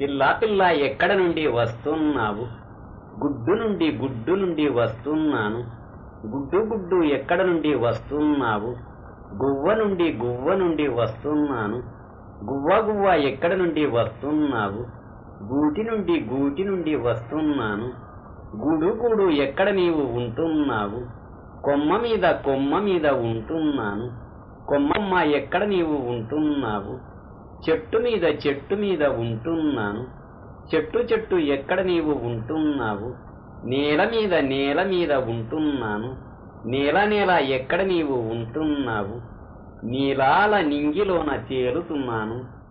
పిల్లాపిల్ల ఎక్కడ నుండి వస్తున్నావు? గుడ్డు నుండి గుడ్డు నుండి వస్తున్నాను. గుడ్డు గుడ్డు ఎక్కడ నుండి వస్తున్నావు? గువ్వ నుండి గువ్వ నుండి వస్తున్నాను. గువ్వ గువ్వ ఎక్కడ నుండి వస్తున్నావు? గూటి నుండి గూటి నుండి వస్తున్నాను. గుడు గుడు ఎక్కడ నీవు ఉంటున్నావు? కొమ్మ మీద కొమ్మ మీద ఉంటున్నాను. కొమ్మమ్మ ఎక్కడ నీవు ఉంటున్నావు? చెట్టు మీద చెట్టు మీద ఉంటున్నాను. చెట్టు చెట్టు ఎక్కడ నీవు ఉంటున్నావు? నేల మీద నేల మీద ఉంటున్నాను. నేల నేల ఎక్కడ నీవు ఉంటున్నావు? నీలాల నింగిలోన తేలుతున్నాను.